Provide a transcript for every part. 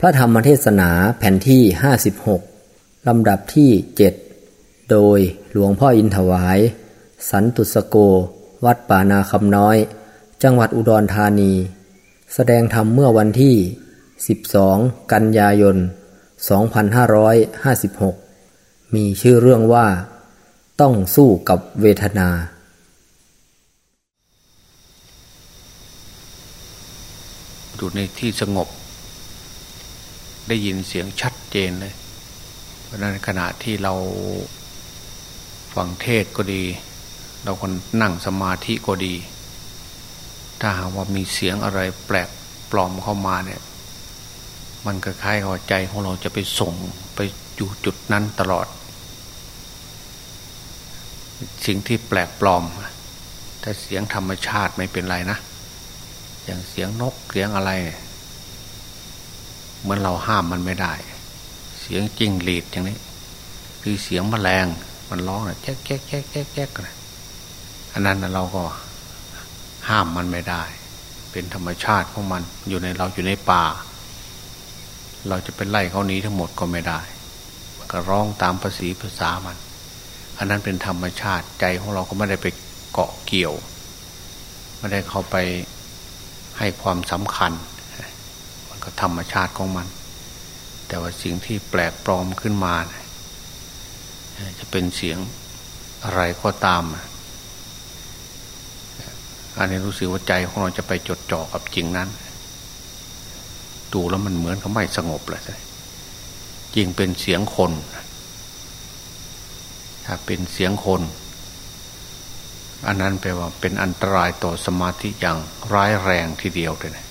พระธรรมเทศนาแผ่นที่ 56 ลำดับที่ 7 โดยหลวงพ่ออินถวาย สันตุสโก วัดป่านาคำน้อย จังหวัดอุดรธานี แสดงธรรมเมื่อวันที่ 12 กันยายน 2556 มีชื่อเรื่องว่า ต้องสู้กับเวทนาอยู่ในที่สงบ ได้ยินเสียงชัดเจนเลย เพราะนั้นขณะที่เราฟังเทศก็ดี เราคนนั่งสมาธิก็ดี ถ้าหากว่ามีเสียงอะไรแปลกปลอมเข้ามาเนี่ย มันคล้ายๆกับใจของเราจะไปส่งไปอยู่จุดนั้นตลอด สิ่งที่แปลกปลอมแต่เสียงธรรมชาติไม่เป็นไรนะ อย่างเสียงนกเสียงอะไรเหมือนเราห้ามมันไม่ได้ เสียงจิ้งหรีดอย่างนี้ คือเสียงแมลงมันร้องนะแจ๊กแจ๊กแจ๊กแจ๊กแจ๊กนะอันนั้นเราก็ห้ามมันไม่ได้ เป็นธรรมชาติของมันอยู่ในเราอยู่ในป่า เราจะเป็นไล่เขานี้ทั้งหมดก็ไม่ได้มันก็ร้องตามภาษีภาษามัน อันนั้นเป็นธรรมชาติใจของเราก็ไม่ได้ไปเกาะเกี่ยว ไม่ได้เข้าไปให้ความสำคัญ ก็ธรรมชาติของมัน แต่ว่าสิ่งที่แปลกปลอมขึ้นมา จะเป็นเสียงอะไรก็ตาม อันนี้รู้สึกว่าใจของเราจะไปจดจ่อกับจริงนั้นดูแล้วมันเหมือนกับไม่สงบเลยจริงเป็นเสียงคน ถ้าเป็นเสียงคน อันนั้นแปลว่าเป็นอันตรายต่อสมาธิอย่างร้ายแรงทีเดียวเลยนะ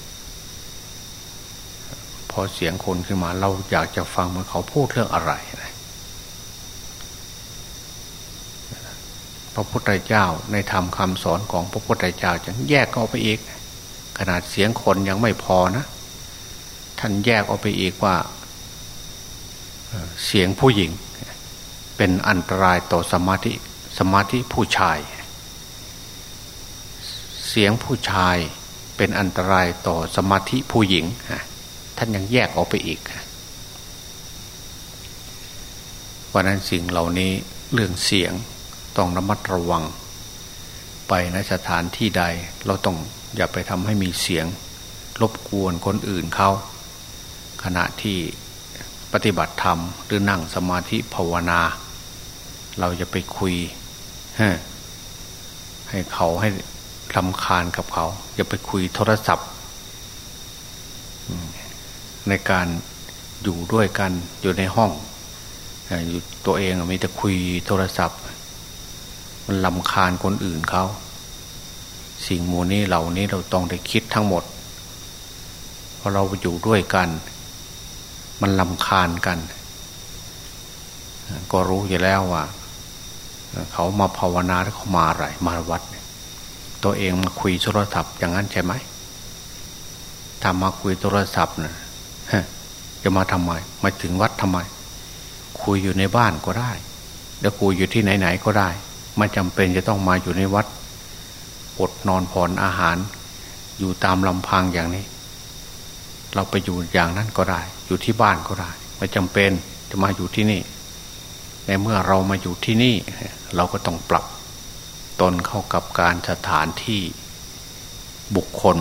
อเสียงคนขึ้นมา เราอยากจะฟังมันเขาพูดเรื่องอะไรนะพระพุทธเจ้าในธรรมคำสอนของพระพุทธเจ้าจะแยกออกไปอีก ขนาดเสียงคนยังไม่พอนะ ท่านแยกออกไปอีกว่าเสียงผู้หญิง เป็นอันตรายต่อสมาธิสมาธิผู้ชาย เสียงผู้ชายเป็นอันตรายต่อสมาธิผู้หญิง ท่านยังแยกออกไปอีกเพราะนั้นสิ่งเหล่านี้เรื่องเสียงต้องระมัดระวัง ไปในสถานที่ใด เราต้องอย่าไปทำให้มีเสียง รบกวนคนอื่นเขาขณะที่ปฏิบัติธรรม หรือนั่งสมาธิภาวนา เราจะไปคุยให้เขาให้ลำคาญกับเขา อย่าไปคุยโทรศัพท์ ในการอยู่ด้วยกันอยู่ในห้องอยู่ตัวเองมีแต่คุยโทรศัพท์ มันลำคาญคนอื่นเขา สิ่งมูนี้เหล่านี้เราต้องได้คิดทั้งหมดพอเราอยู่ด้วยกัน มันลำคาญกัน ก็รู้อยู่แล้วว่า เขามาภาวนาแล้วเขามาอะไรมาวัด ตัวเองมาคุยโทรศัพท์อย่างนั้นใช่ไหมถ้ามาคุยโทรศัพท์นะ จะมาทำไม มาถึงวัดทำไม คุยอยู่ในบ้านก็ได้ แล้วคุยอยู่ที่ไหนๆก็ได้ ไม่จำเป็นจะต้องมาอยู่ในวัดอดนอนผ่อนอาหาร อยู่ตามลำพังอย่างนี้ เราไปอยู่อย่างนั้นก็ได้ อยู่ที่บ้านก็ได้ ไม่จำเป็นจะมาอยู่ที่นี่ ในเมื่อเรามาอยู่ที่นี่ เราก็ต้องปรับตนเข้ากับการสถานที่บุคคล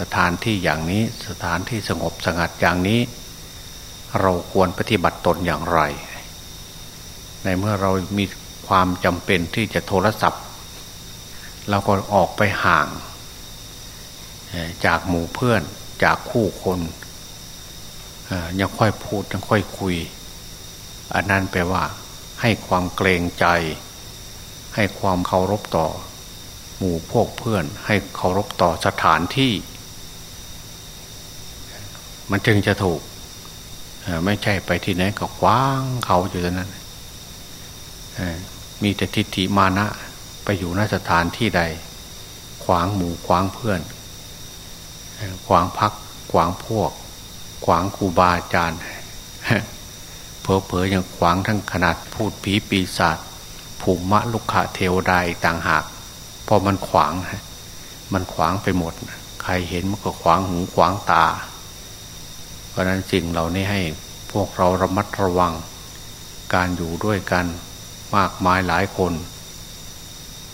สถานที่อย่างนี้สถานที่สงบสงัดอย่างนี้ เราควรปฏิบัติตนอย่างไร ในเมื่อเรามีความจำเป็นที่จะโทรศัพท์ เราก็ออกไปห่าง จากหมู่เพื่อนจากคู่คนยังค่อยพูดยังค่อยคุย อันนั้นแปลว่า ให้ความเกรงใจ ให้ความเคารพต่อ หมู่พวกเพื่อน ให้เคารพต่อสถานที่ มันจึงจะถูกไม่ใช่ไปที่ไหนก็คว้างเขาอยู่ตรงนั้นมีแต่ทิฏฐิมานะ ไปอยู่นสถานที่ใด ขวางหมู่ขวางเพื่อน ขวางพัก ขวางพวก ขวางครูบาอาจารย์เพอเพอยังขวางทั้งขนาดพูดผีปีศาจภูมิมะลุกขะเทวดาต่างหากพอมันขวาง มันขวางไปหมด ใครเห็นมันก็ขวางหูขวางตา ราะนั้นสิ่งเหล่านี้ให้พวกเราระมัดระวัง การอยู่ด้วยกันมากมายหลายคน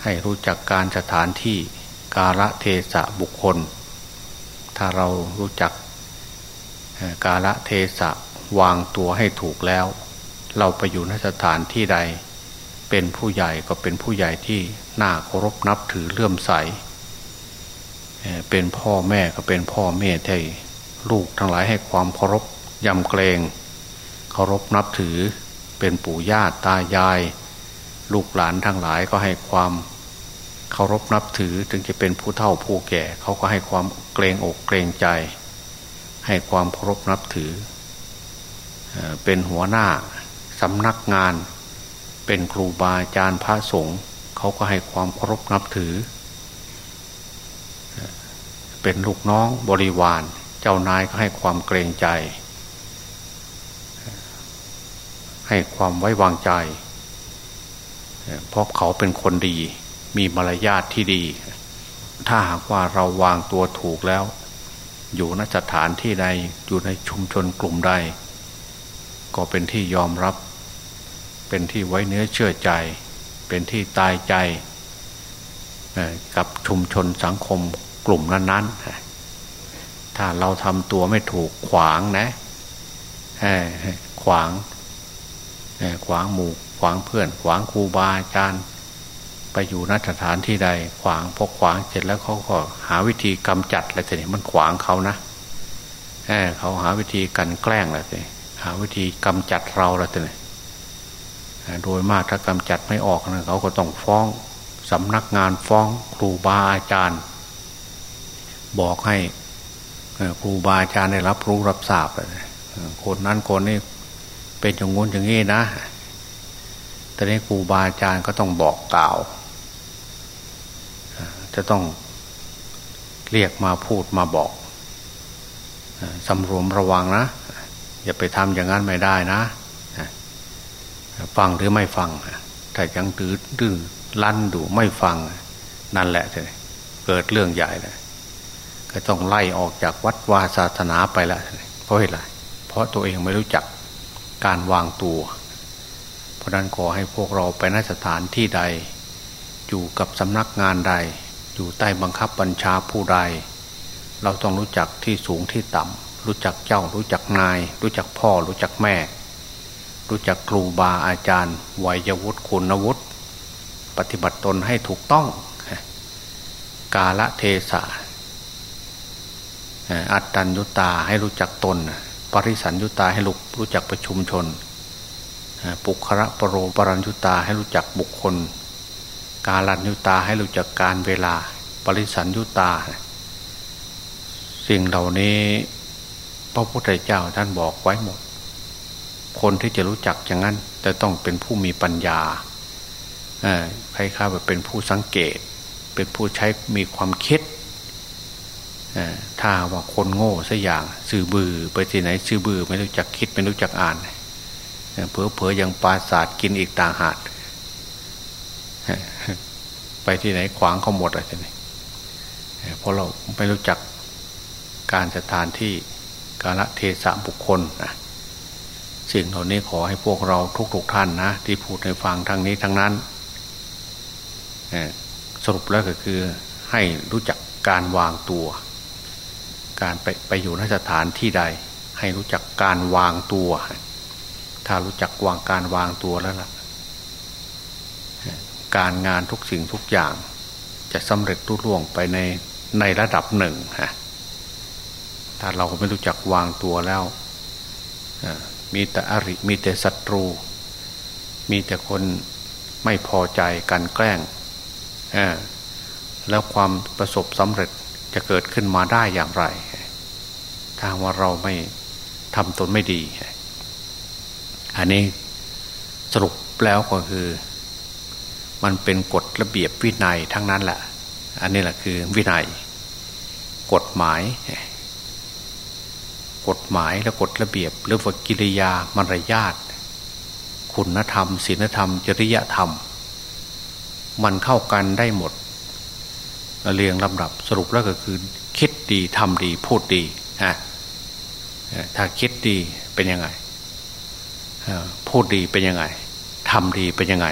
ให้รู้จักการสถานที่กาละเทศะบุคคล ถ้าเรารู้จักกาละเทศะวางตัวให้ถูกแล้ว เราไปอยู่นสถานที่ใด เป็นผู้ใหญ่ก็เป็นผู้ใหญ่ที่น่าเคารพนับถือเลื่อมใส เป็นพ่อแม่ก็เป็นพ่อแม่ที่ ลูกทั้งหลายให้ความเคารพยำเกรงเคารพนับถือเป็นปู่ย่าตายาย ลูกหลานทั้งหลายก็ให้ความเคารพนับถือถึงจะเป็นผู้เฒ่าผู้แก่เขาก็ให้ความเกรงอกเกรงใจ ให้ความเคารพนับถือ เป็นหัวหน้าสำนักงาน เป็นครูบาอาจารย์พระสงฆ์เขาก็ให้ความเคารพนับถือ เป็นลูกน้องบริวาร เจ้านายก็ให้ความเกรงใจ ให้ความไว้วางใจ เพราะเขาเป็นคนดี มีมารยาทที่ดี ถ้าหากว่าเราวางตัวถูกแล้ว อยู่นสถานที่ใดอยู่ในชุมชนกลุ่มใด ก็เป็นที่ยอมรับ เป็นที่ไว้เนื้อเชื่อใจ เป็นที่ตายใจกับชุมชนสังคมกลุ่มนั้นๆ ถ้าเราทำตัวไม่ถูกขวางนะขวางขวางหมู่ขวางเพื่อน ขวางครูบาอาจารย์ไปอยู่นสถานที่ใด ขวางพอขวางเสร็จแล้วเขาก็หาวิธีกำจัดอะไรแต่นี่มันขวางเขานะเขาหาวิธีกันแกล้งอะไรแต่หาวิธีกำจัดเราอะไรแต่นี่โดยมากถ้ากำจัดไม่ออกนะเขาก็ต้องฟ้องสำนักงานฟ้องครูบาอาจารย์ บอกให้ ครูบาอาจารย์ได้รับรู้รับทราบคนนั้นคนนี้เป็นอย่างงู้นอย่างนี้นะแต่นี้ครูบาอาจารย์ก็ต้องบอกกล่าว จะต้องเรียกมาพูดมาบอกสำรวมระวังนะ อย่าไปทำอย่างนั้นไม่ได้นะ ฟังหรือไม่ฟังถ้ายังตื้อดื้อลั่นดูไม่ฟัง นั่นแหละเกิดเรื่องใหญ่เลย ก็ต้องไล่ออกจากวัดวาศาสนาไปละเพราะอะไรเพราะตัวเองไม่รู้จักการวางตัว เพราะนั้นขอให้พวกเราไปนสถานที่ใด อยู่กับสำนักงานใด อยู่ใต้บังคับบัญชาผู้ใด เราต้องรู้จักที่สูงที่ต่ำรู้จักเจ้า รู้จักนาย รู้จักพ่อ รู้จักแม่ รู้จักครูบาอาจารย์วัยวุฒิคุณวุฒิปฏิบัติตนให้ถูกต้อง กาละเทศะ อัตตัญญุตาให้รู้จักตน ปริสัญญุตาให้รู้รู้จักประชุมชน ปุคระปรโรปรัญญุตาให้รู้จักบุคคล กาลัญญุตาให้รู้จักการเวลา ปริสัญญุตา สิ่งเหล่านี้พระพุทธเจ้าท่านบอกไว้หมด คนที่จะรู้จักอย่างนั้นจะต้องเป็นผู้มีปัญญาใครข้าแบบเป็นผู้สังเกต เป็นผู้ใช้มีความคิด ถ้าว่าคนโง่สัอย่างสื่อบือไปที่ไหนสื่อบือไม่รู้จักคิดไม่รู้จักอ่านเพอเพอยังปลาศาสตร์กินอีกต่างหากไปที่ไหนขวางเขาหมดอะไรนี่เพราะเราไม่รู้จักการสถานที่กาลเทศะบุคคลนะสิ่งเหล่านี้ขอให้พวกเราทุกๆทท่านนะที่พูดในฟังทางนี้ทั้งนั้นสรุปแล้วก็คือให้รู้จักการวางตัว การไปไปอยู่นสถานที่ใด ให้รู้จักการวางตัว ถ้ารู้จักวางการวางตัวแล้วล่ะ การงานทุกสิ่งทุกอย่าง จะสำเร็จรุ่ล่วงไปในในระดับหนึ่งฮะถ้าเราไม่รู้จักวางตัวแล้วมีแต่อริมีแต่ศัตรู มีแต่คนไม่พอใจกันแกล้งแล้วความประสบสำเร็จ จะเกิดขึ้นมาได้อย่างไร ถ้าว่าเราไม่ทำตนไม่ดี อันนี้สรุปแล้วก็คือ มันเป็นกฎระเบียบวินัยทั้งนั้นแหละ อันนี้แหละคือวินัย กฎหมาย กฎหมายและกฎระเบียบหรือว่ากิริยามารยาทคุณธรรมศีลธรรม จริยธรรม มันเข้ากันได้หมด เรียงลำดับสรุปแล้วก็คือ คิดดีทำดีพูดดีฮะถ้าคิดดีเป็นยังไงพูดดีเป็นยังไงทำดีเป็นยังไง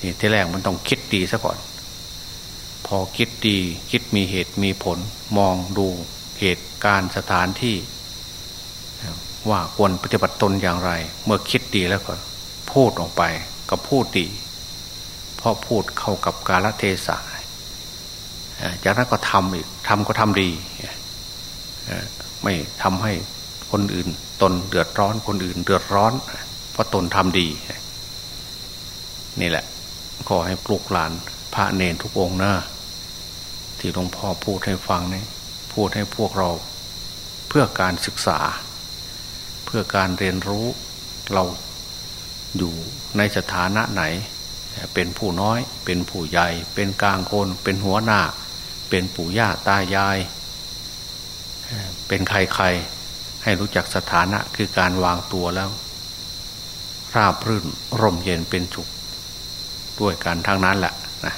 นี่ที่แรกมันต้องคิดดีซะก่อน พอคิดดีคิดมีเหตุมีผล มองดูเหตุการณ์สถานที่ ว่าควรปฏิบัติตนอย่างไร เมื่อคิดดีแล้วก็ พูดออกไปก็พูดดี เพราะพูดเข้ากับกาลเทศะ จากนั้นก็ทำอีกทำก็ทำดีไม่ทำให้คนอื่น ตนเดือดร้อนคนอื่น เดือดร้อน เพราะตนทำดี นี่แหละ ขอให้ปลุกหลาน พระเนนทุกองนะที่หลวงพ่อพูดให้ฟังนี่พูดให้พวกเราเพื่อการศึกษา เพื่อการเรียนรู้เราอยู่ในสถานะไหน เป็นผู้น้อย เป็นผู้ใหญ่ เป็นกลางคน เป็นหัวหน้า เป็นปู่ย่าตายาย เป็นใครใครให้รู้จักสถานะคือการวางตัวแล้ว ราบรื่นร่มเย็นเป็นสุขด้วยกันทั้งนั้นแหละนะ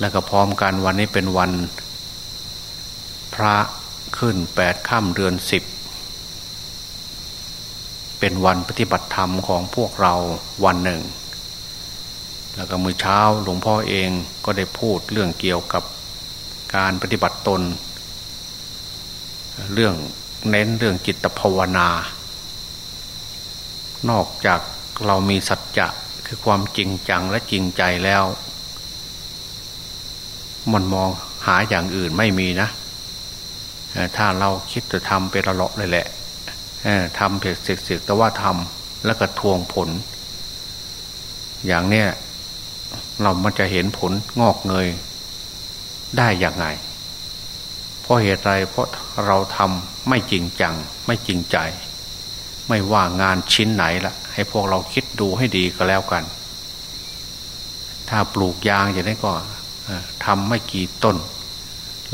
แล้วก็พร้อมกันวันนี้เป็นวัน พระขึ้นแปดค่ำเดือนสิบเป็นวันปฏิบัติธรรมของพวกเราวันหนึ่ง แล้วก็มือเช้าหลวงพ่อเองก็ได้พูดเรื่องเกี่ยวกับการปฏิบัติตน เรื่องเน้นเรื่องจิตภาวนา นอกจากเรามีสัจจะคือความจริงจังและจริงใจแล้ว มันมองหาอย่างอื่นไม่มีนะ ถ้าเราคิดจะทำเป็นระเลาะเลยแหละทำเพียเสียแต่ว่าทำแล้วก็ทวงผล อย่างเนี้ย เรามันจะเห็นผลงอกเงยได้อย่างไง เพราะเหตุไรเพราะเราทำไม่จริงจัง ไม่จริงใจ ไม่ว่างานชิ้นไหนละให้พวกเราคิดดูให้ดีก็แล้วกัน ถ้าปลูกยางอย่างนี้ก็ทำไม่กี่ต้น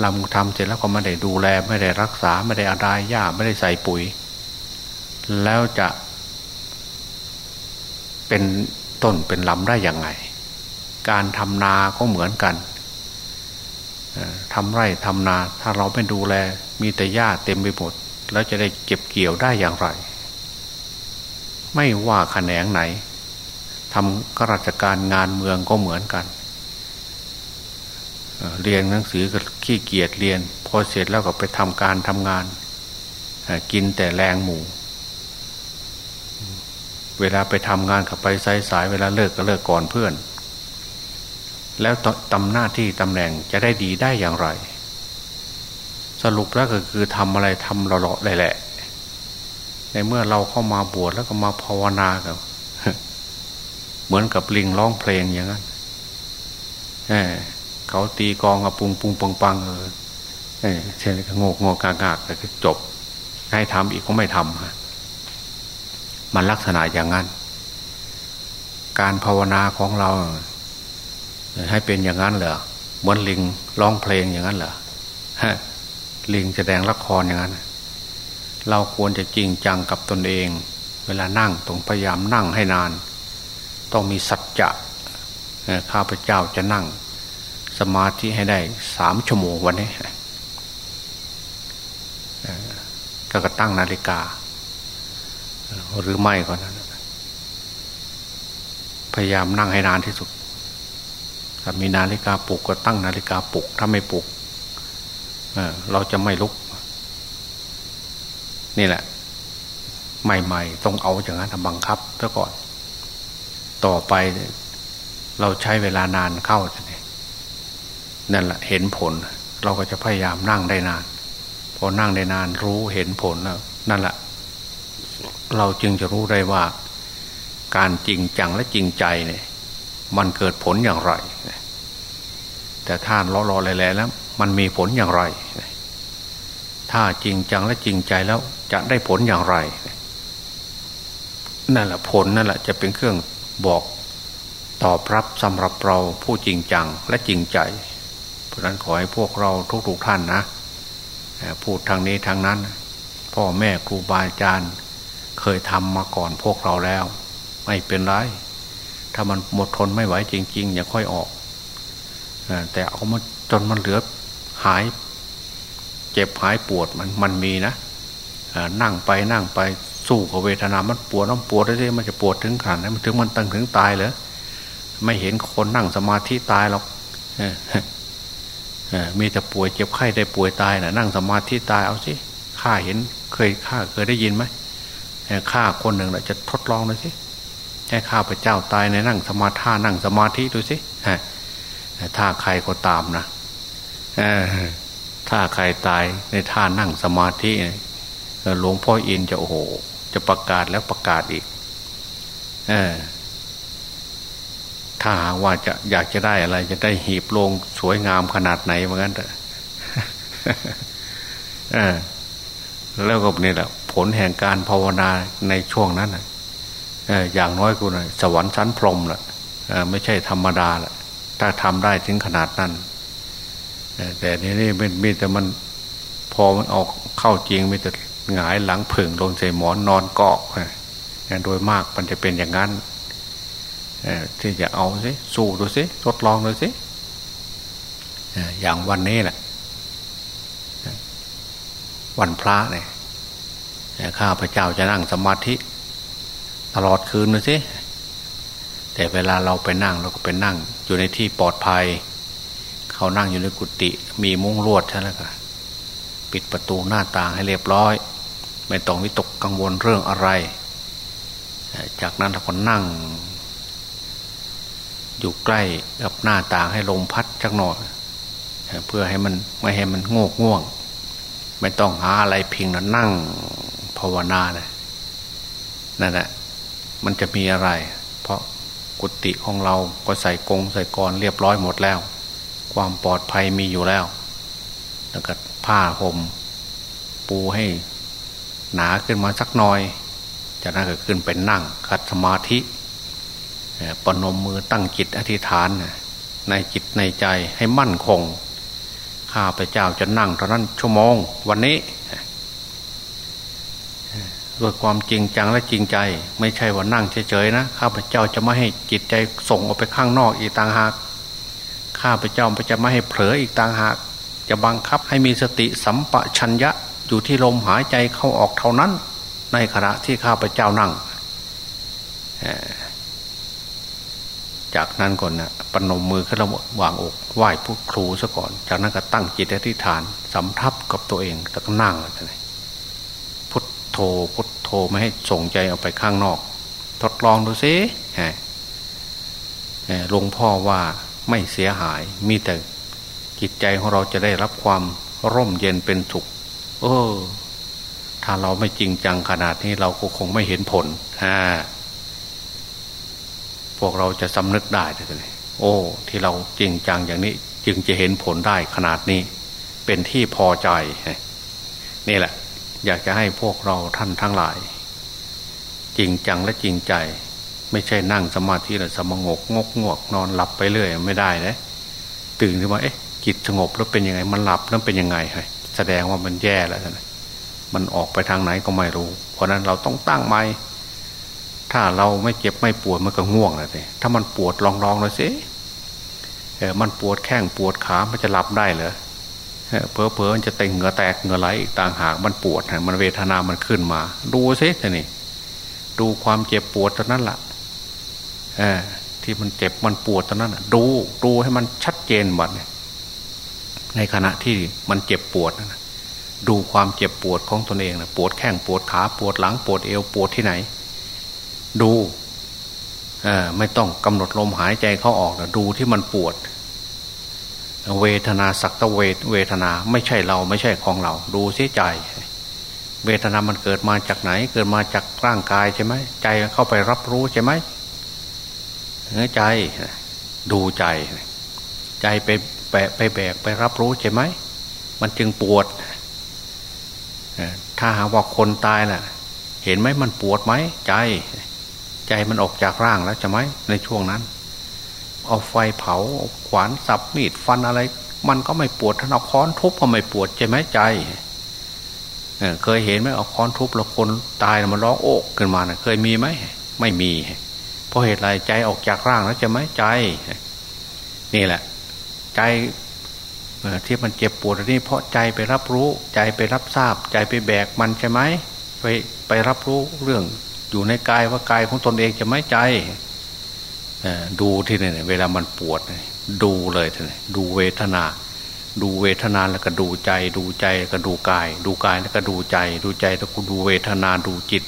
ลำทำเสร็จแล้วก็ไม่ได้ดูแล ไม่ได้รักษาไม่ได้อาดายหญ้าไม่ได้ใส่ปุ๋ย แล้วจะเป็นต้นเป็นลำได้อย่างไง การทำนาก็เหมือนกันทำไร่ทำนา ถ้าเราไม่ดูแล มีแต่หญ้าเต็มไปหมดแล้วจะได้เก็บเกี่ยวได้อย่างไร ไม่ว่าแขนงไหนทำข้าราชการงานเมืองก็เหมือนกัน เรียนหนังสือก็ขี้เกียจเรียน พอเสร็จแล้วก็ไปทำการทำงาน กินแต่แรงหมูเวลาไปทำงานขับไปสายสายเวลาเลิกก็เลิกก่อนเพื่อน แล้วตำหน้าที่ตำแหน่งจะได้ดีได้อย่างไร สรุปแล้วก็คือทำอะไรทำหล่อๆเลยแหละ ในเมื่อเราเข้ามาบวชแล้วก็มาภาวนากับเหมือนกับลิงร้องเพลงอย่างนั้นเขาตีกองกับปุงปุงปังปังเออเช่นงกงกกากากแต่จบ ให้ทำอีกก็ไม่ทำฮะมันลักษณะอย่างนั้น การภาวนาของเรา ให้เป็นอย่างนั้นเหรอเหมือนลิงร้องเพลงอย่างนั้นเหรอลิงแสดงละครอย่างนั้น เราควรจะจริงจังกับตนเอง เวลานั่งตรงพยายามนั่งให้นาน ต้องมีสัจจะข้าพเจ้าจะนั่ง สมาธิให้ได้สามชั่วโมงวันนี้ก็กตั้งนาฬิกา หรือไม่ก็นั้นพยายามนั่งให้นานที่สุด ถ้ามีนาฬิกาปลุกก็ตั้งนาฬิกาปลุก ถ้าไม่ปลุกเเราจะไม่ลุก นี่แหละ ใหม่ๆ ต้องเอาอย่างนั้นบังคับซะก่อน ต่อไปเราใช้เวลานานเข้านั่นแหละเห็นผล เราก็จะพยายามนั่งได้นาน พอนั่งได้นานรู้เห็นผลแล้วนั่นแหละเราจึงจะรู้ได้ว่า การจริงจังและจริงใจเนี่ย มันเกิดผลอย่างไร แต่ท่านรอรอแล้วแล้ว มันมีผลอย่างไร ถ้าจริงจังและจริงใจแล้วจะได้ผลอย่างไร นั่นแหละผลนั่นแหละจะเป็นเครื่องบอกตอบรับสำหรับเราผู้จริงจังและจริงใจ เพราะนั้นขอให้พวกเราทุกๆท่านนะพูดทางนี้ทางนั้น พ่อแม่ครูบาอาจารย์เคยทำมาก่อนพวกเราแล้ว ไม่เป็นไร ถ้ามันหมดทนไม่ไหวจริง ๆ อย่าค่อยออก แต่เอามาจนมันเหลือหายเจ็บหายปวดมันมันมีนะนั่งไปนั่งไปสู้กับเวทนา มันปวดน้ำปวดได้สิมันจะปวดถึงขนาดไหนมันถึงมันตั้งถึงตายเหรอไม่เห็นคนนั่งสมาธิตายหรอกมีแต่ป่วยเจ็บไข้ได้ป่วยตายนะ่ะนั่งสมาธิตายเอาสิข้าเห็นเคยข้าเคยได้ยินไหมข้าคนหนึ่งจะทดลองเลยสิให้ข้าพระเจ้าตายในนั่งสมาธินั่งสมาธิดูสิ ถ้าใครก็ตามนะถ้าใครตายในท่านั่งสมาธิหลวงพ่ออินจะโอ้โห จะประกาศแล้วประกาศอีกถ้าหากว่าจะอยากจะได้อะไร จะได้หีบลงสวยงามขนาดไหนเหมือนกันเถอแล้วก็นี่แหละผลแห่งการภาวนาในช่วงนั้นอย่างน้อยกูนะสวรรค์ชั้นพรหมละไม่ใช่ธรรมดาละ ถ้าทำได้ถึงขนาดนั้นแต่นี่นี่มีแต่มันพอมันออกเข้าจริงมีแต่หงายหลังผึ่งลงใส่หมอนนอนเกาะโดยมากมันจะเป็นอย่างนั้นที่จะเอาสิสู้ดูสิทดลองดูสิอย่างวันนี้แหละวันพระเนี่ยข้าพระเจ้าจะนั่งสมาธิ ตลอดคืนดูสิ แต่เวลาเราไปนั่งเราก็ไปนั่ง อยู่ในที่ปลอดภัย เขานั่งอยู่ในกุฏิมีมุ้งลวดใช่ไหมครับปิดประตูหน้าต่างให้เรียบร้อย ไม่ต้องวิตกกังวลเรื่องอะไร จากนั้นเราก็นั่ง อยู่ใกล้กับหน้าต่างให้ลมพัดจักหน่อยเพื่อให้มันไม่ให้มันงกง่วง ไม่ต้องหาอะไรพิงแล้วนั่งภาวนาเลยนั่นแหละมันจะมีอะไร เพราะ กุฏิของเราก็ใส่กงใส่กรเรียบร้อยหมดแล้ว ความปลอดภัยมีอยู่แล้ว แล้วก็ผ้าห่มปูให้หนาขึ้นมาสักหน่อย จากนั้นก็ขึ้นเป็นนั่งคัดสมาธิปนมมือตั้งจิตอธิษฐาน ในจิตในใจให้มั่นคง ข้าพเจ้าจะนั่งเท่านั้นชั่วโมง วันนี้ ด้วยความจริงจังและจริงใจ ไม่ใช่ว่านั่งเฉยๆนะข้าพเจ้าจะไม่ให้จิตใจส่งออกไปข้างนอกอีกต่างหากข้าพเจ้าจะไม่ให้เผลออีกต่างหาก จะบังคับให้มีสติสัมปชัญญะอยู่ที่ลมหายใจเข้าออกเท่านั้น ในขณะที่ข้าพเจ้านั่ง จากนั้นก่อนนะปนมมือขึ้นระวางอกไหว้ผู้ครูซะก่อน จากนั้นก็ตั้งจิตอธิษฐานสำทับกับตัวเองแล้วก็นั่งเลย โธพุทโธไม่ให้ส่งใจออกไปข้างนอก ทดลองดูสิหลวงพ่อว่าไม่เสียหาย มีแต่จิตใจของเราจะได้รับความร่มเย็นเป็นสุข เออ ถ้าเราไม่จริงจังขนาดนี้เราก็คงไม่เห็นผลฮะพวกเราจะสำนึกได้เลยโอ้ ที่เราจริงจังอย่างนี้ จึงจะเห็นผลได้ขนาดนี้ เป็นที่พอใจ นี่แหละ อยากจะให้พวกเราท่านทั้งหลาย จริงจังและจริงใจ ไม่ใช่นั่งสมาธิแล้วสมงกงกงวกนอนหลับไปเรื่อยไม่ได้นะตื่นขึ้นมาเอ๊ะจิตสงบแล้วเป็นยังไง มันหลับแล้วเป็นยังไงแสดงว่ามันแย่แล้วนะมันออกไปทางไหนก็ไม่รู้ เพราะนั้นเราต้องตั้งไม้ถ้าเราไม่เจ็บไม่ปวดมันก็ง่วงนะสิถ้ามันปวดลองลองเลยสิเออมันปวดแข้งปวดขามันจะหลับได้เหรอ เพอเพอมันจะเต่งเหงื่อแตกเหงื่อไหลต่างหากมันปวดมันเวทนามันขึ้นมา ดูซิท่นี่ดูความเจ็บปวดตอนนั้นละ่ะที่มันเจ็บมันปวดตอนนั้นดูดูให้มันชัดเจนบัดในขณะที่มันเจ็บปวดนะดูความเจ็บปวดของตนเองนะปวดแข้งปวดขาปวดหลังปวดเอวปวดที่ไหน ดูไม่ต้องกำหนดลมหายใจเข้าออกนะดูที่มันปวด เวทนาสักตะเวทเวทนาไม่ใช่เราไม่ใช่ของเรา ดูเสียใจ เวทนามันเกิดมาจากไหน เกิดมาจากร่างกายใช่ไหมใจเข้าไปรับรู้ใช่ไหมเงื้อใจดูใจ ใจไปแปะไปแบกไปรับรู้ใช่ไหมมันจึงปวดถ้าหากว่าคนตายน่ะ เห็นไหมมันปวดไหมใจ ใจมันออกจากร่างแล้วใช่ไหมในช่วงนั้น เอาไฟเผาขวานสับมีดฟันอะไร มันก็ไม่ปวดถ้าเอาค้อนทุบก็ไม่ปวดใช่ไหมใจเเคยเห็นไหมเอาค้อนทุบแล้วคนตายมันร้องโอกขึ้นมานะเคยมีไหมไม่มี เพราะเหตุไรใจออกจากร่างแล้วใช่ไหมใจ นี่แหละ ใจที่มันเจ็บปวดนี่เพราะใจไปรับรู้ใจไปรับทราบ ใจไปแบกมันใช่ไหมไปไปรับรู้เรื่องอยู่ในกายว่ากายของตนเองจะไม่ใจ ดูที่นี่เวลามันปวด ดูเลยทีนี้ดูเวทนา ดูเวทนาแล้วก็ดูใจ ดูใจแล้วก็ดูกาย ดูกายแล้วก็ดูใจ ดูใจแล้วก็ดูเวทนาดูจิต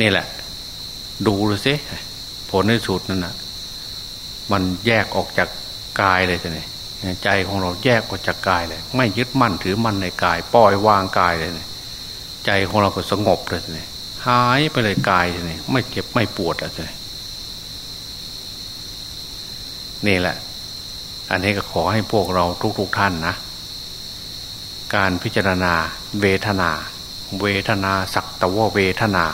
นี่แหละ ดูเลยสิผลในสุดนั่นนะมันแยกออกจากกายเลยทีนี้ใจของเราแยกออกจากกายเลย ไม่ยึดมั่นถือมั่นในกาย ปล่อยวางกายเลยใจของเราก็สงบเลยทีนี้หายไปเลยกายทีนี้ไม่เจ็บไม่ปวดอะไร นี่แหละ อันนี้ก็ขอให้พวกเราทุกๆทท่านนะ การพิจารณาเวทนา เวทนาสักตะว่าเวทนา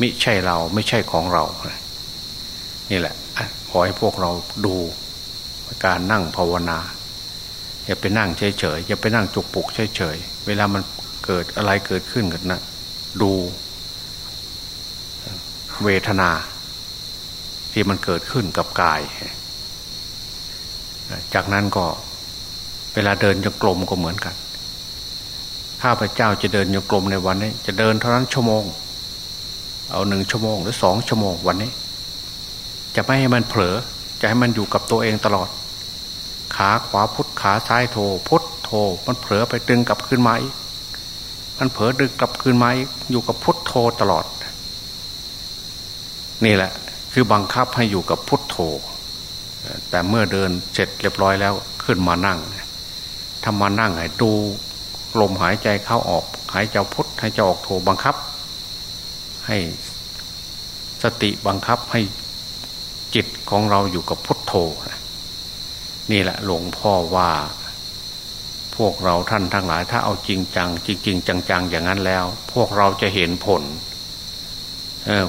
มิใช่เราไม่ใช่ของเรา นี่แหละขอให้พวกเราดูการนั่งภาวนา อย่าไปนั่งเฉยๆอย่าไปนั่งจุกปุกเฉยๆเวลามันเกิดอะไรเกิดขึ้นกันนะดูเวทนาที่มันเกิดขึ้นกับกาย จากนั้นก็เวลาเดินจงกรมก็เหมือนกัน ข้าพเจ้าจะเดินจงกรมในวันนี้ จะเดินเท่านั้นชั่วโมง เอาหนึ่งชั่วโมงหรือสองชั่วโมงวันนี้ จะไม่ให้มันเผลอ จะให้มันอยู่กับตัวเองตลอด ขาขวาพุทขาซ้ายโทพุทโทมันเผลอไปดึงกลับขึ้นมาอีกมันเผลอดึงกลับคืนมาอีกอยู่กับพุทโทตลอด นี่แหละ คือบังคับให้อยู่กับพุทโธ แต่เมื่อเดินเสร็จเรียบร้อยแล้วขึ้นมานั่งทำมานั่งให้ดูลมหายใจเข้าออก หายใจพุทหายใจออกโธบังคับ ให้สติบังคับให้จิตของเราอยู่กับพุทโธนี่แหละหลวงพ่อว่า พวกเราท่านทั้งหลาย ถ้าเอาจริงจัง จริงจริงจังๆอย่างนั้นแล้ว พวกเราจะเห็นผล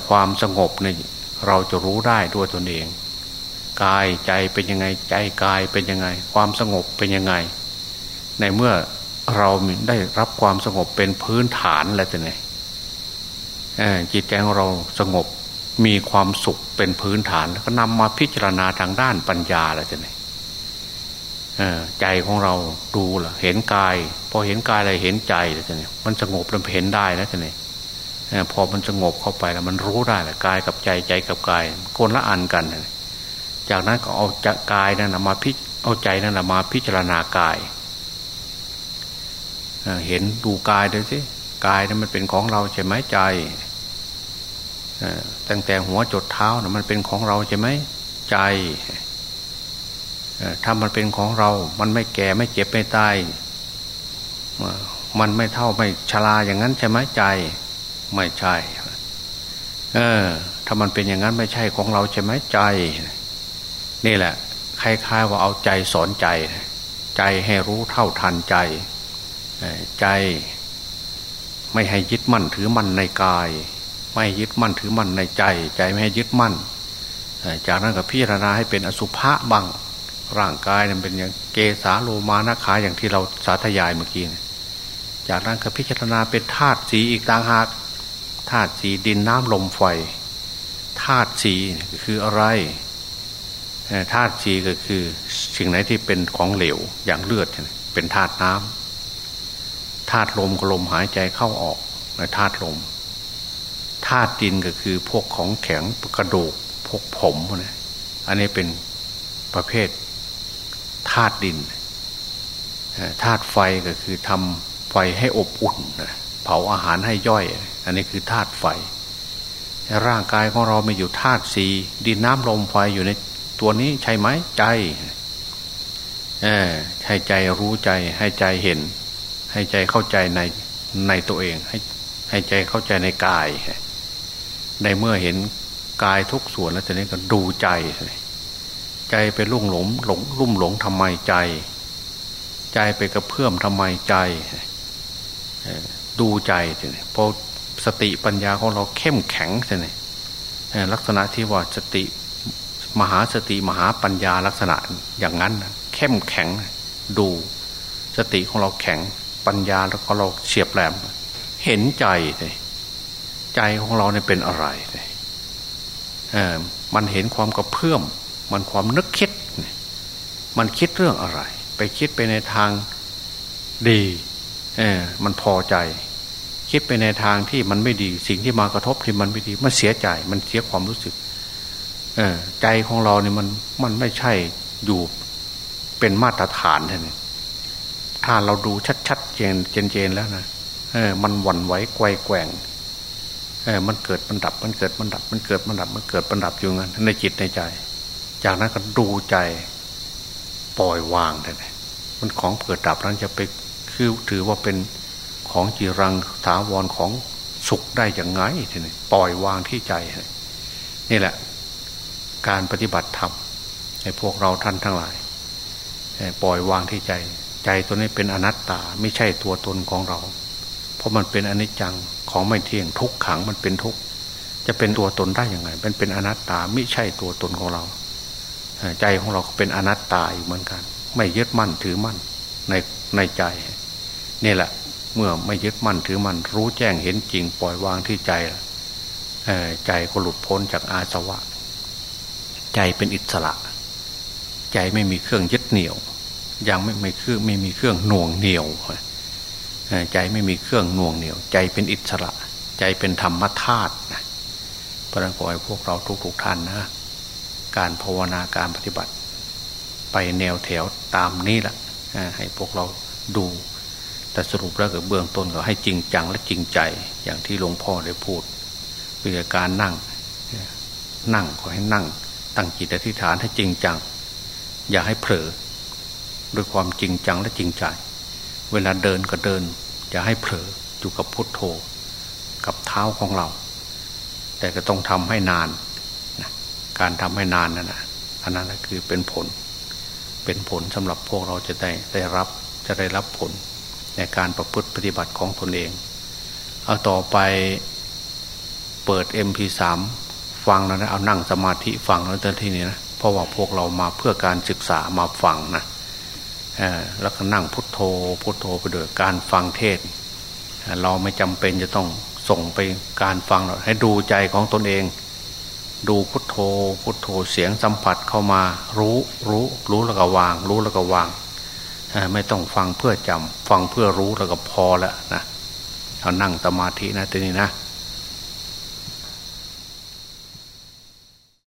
ความสงบเนี่ยเราจะรู้ได้ด้วยตนเอง กายใจเป็นยังไงใจกายเป็นยังไง ความสงบเป็นยังไง ในเมื่อเราได้รับความสงบเป็นพื้นฐานแล้วจะไงจิตใจของเราสงบมีความสุขเป็นพื้นฐานแล้วก็นำมาพิจารณาทางด้านปัญญาแล้วจะไงใจของเราดูล่ะ เห็นกาย พอเห็นกายอะไรเห็นใจแล้วจะไงมันสงบแล้วเห็นได้แล้วจะไงพอมันสงบเข้าไปแล้วมันรู้ได้แหละกายกับใจใจกับกายคนละอันกัน จากนั้นก็เอาจะกายนั่นมาพิเอาใจนั่นมาพิจารณากาย เห็นดูกายดูสิกายนั้นมันเป็นของเราใช่ไหมใจตั้งแต่หัวจดเท้านะมันเป็นของเราใช่ไหมใจถ้ามันเป็นของเรา มันไม่แก่ไม่เจ็บไม่ตายมันไม่เท่าไม่ชราอย่างนั้นใช่ไหมใจ ไม่ใช่ เออ ถ้ามันเป็นอย่างนั้นไม่ใช่ของเราใช่ไหมใจ นี่แหละคล้ายๆว่าเอาใจสอนใจ ใจให้รู้เท่าทันใจ ใจไม่ให้ยึดมั่นถือมั่นในกาย ไม่ยึดมั่นถือมั่นในใจ ใจไม่ให้ยึดมั่น จากนั้นก็พิจารณาให้เป็นอสุภะบังร่างกายนั้นเป็นอย่างเกสาโลมานาขาอย่างที่เราสาธยายเมื่อกี้จากนั้นก็พิจารณาเป็นธาตุสีอีกต่างหากธาตุสีดินน้ำลมไฟธาตุสีคืออะไร ธาตุสีก็คือสิ่งไหนที่เป็นของเหลวอย่างเลือดเป็นธาตุน้ำธาตุลมก็ลมหายใจเข้าออกธาตุลมธาตุดินก็คือพวกของแข็งกระดูกพวกผมนะอันนี้เป็นประเภทธาตุดินธาตุไฟก็คือทำไฟให้อบอุ่นเผาอาหารให้ย่อย อันนี้คือธาตุไฟ ร่างกายของเราไม่อยู่ธาตุสีดินน้ำลมไฟอยู่ใน ตัวนี้ใช่ไหมใจให้ใจรู้ใจ ให้ใจเห็น ให้ใจเข้าใจในในตัวเอง ให้ให้ใจเข้าใจในกาย ในเมื่อเห็นกายทุกส่วนแล้วทีนี้ก็ดูใจ ใจไปลุ่มหลงหลงลุ่มหลงทำไมใจ ใจไปกระเพื่อมทำไมใจดูใจเนี่ยพอสติปัญญาของเราเข้มแข็งใช่ไหมลักษณะที่ว่าสติ มหาสติมหาปัญญาลักษณะอย่างนั้น เข้มแข็งดูสติของเราแข็งปัญญาแล้วก็เราเฉียบแหลม เห็นใจใจของเราเนี่ยเป็นอะไรเออมันเห็นความกระเพื่อม มันความนึกคิด มันคิดเรื่องอะไร ไปคิดไปในทางดีเออมันพอใจ คิดไปในทางที่มันไม่ดี สิ่งที่มากระทบที่มันไม่ดี มันเสียใจ มันเสียความรู้สึก ใจของเราเนี่ยมันมันไม่ใช่อยู่เป็นมาตรฐานท่านถ้าเราดูชัดๆเจนเจนแล้วนะเออ มันหวั่นไหวไกวแกว่งเออมันเกิดมันดับ มันเกิดมันดับ มันเกิดมันดับ มันเกิดมันดับอยู่งั้นในจิตในใจ จากนั้นก็ดูใจปล่อยวางแต่มันของเกิดดับนั้นจะไปคือถือว่าเป็นของจีรังถาวรของสุขได้อย่างไงทีนี้ปล่อยวางที่ใจนี่แหละ การปฏิบัติธรรมให้พวกเราท่านทั้งหลายปล่อยวางที่ใจ ใจตัวนี้เป็นอนัตตาไม่ใช่ตัวตนของเรา เพราะมันเป็นอนิจจังของไม่เที่ยงทุกขังมันเป็นทุกจะเป็นตัวตนได้ยังไงเป็นเป็นอนัตตาไม่ใช่ตัวตนของเรา ใจของเราเป็นอนัตตาอยู่เหมือนกัน ไม่ยึดมั่นถือมั่นในในใจนี่แหละ เมื่อไม่ยึดมั่นถือมั่นรู้แจ้งเห็นจริงปล่อยวางที่ใจใจก็หลุดพ้นจากอาสวะ ใจเป็นอิสระ ใจไม่มีเครื่องยึดเหนี่ยว ยังไม่ไม่เครื่องไม่มีเครื่องหน่วงเหนี่ยวใจไม่มีเครื่องหน่วงเหนี่ยว ใจเป็นอิสระ ใจเป็นธรรมธาตุนะพระนักขอให้พวกเราทุกๆท่านนะ การภาวนาการปฏิบัติ ไปแนวแถวตามนี้แหละให้พวกเราดู แต่สรุปแล้วกับเบื้องต้นก็ให้จริงจังและจริงใจอย่างที่หลวงพ่อได้พูดเพื่อการนั่ง นั่งขอให้นั่ง ตั้งจิตอธิษฐานให้จริงจัง อย่าให้เผลอด้วยความจริงจังและจริงใจ เวลาเดินก็เดิน อย่าให้เผลออยู่กับพุทโธ กับเท้าของเรา แต่ก็ต้องทำให้นานการทำให้นานนั่นนะอันนั้นคือเป็นผล เป็นผลสำหรับพวกเราจะได้ได้รับจะได้รับผลในการประพฤติปฏิบัติของตนเอง เอาต่อไปเปิด MP3 ฟังแล้วนะเอานั่งสมาธิฟังแล้วตอนที่นี้นะเพราะว่าพวกเรามาเพื่อการศึกษามาฟังนะแล้วก็นั่งพุทโธพุทโธไปด้วยการฟังเทศ เราไม่จำเป็นจะต้องส่งไปการฟังหรอกให้ดูใจของตนเอง ดูพุทโธ พุทโธเสียงสัมผัสเข้ามา รู้รู้รู้แล้วก็วาง รู้แล้วก็วางไม่ต้องฟังเพื่อจำฟังเพื่อรู้แล้วก็พอแล้วนะเอานั่งสมาธินะทีนี้นะ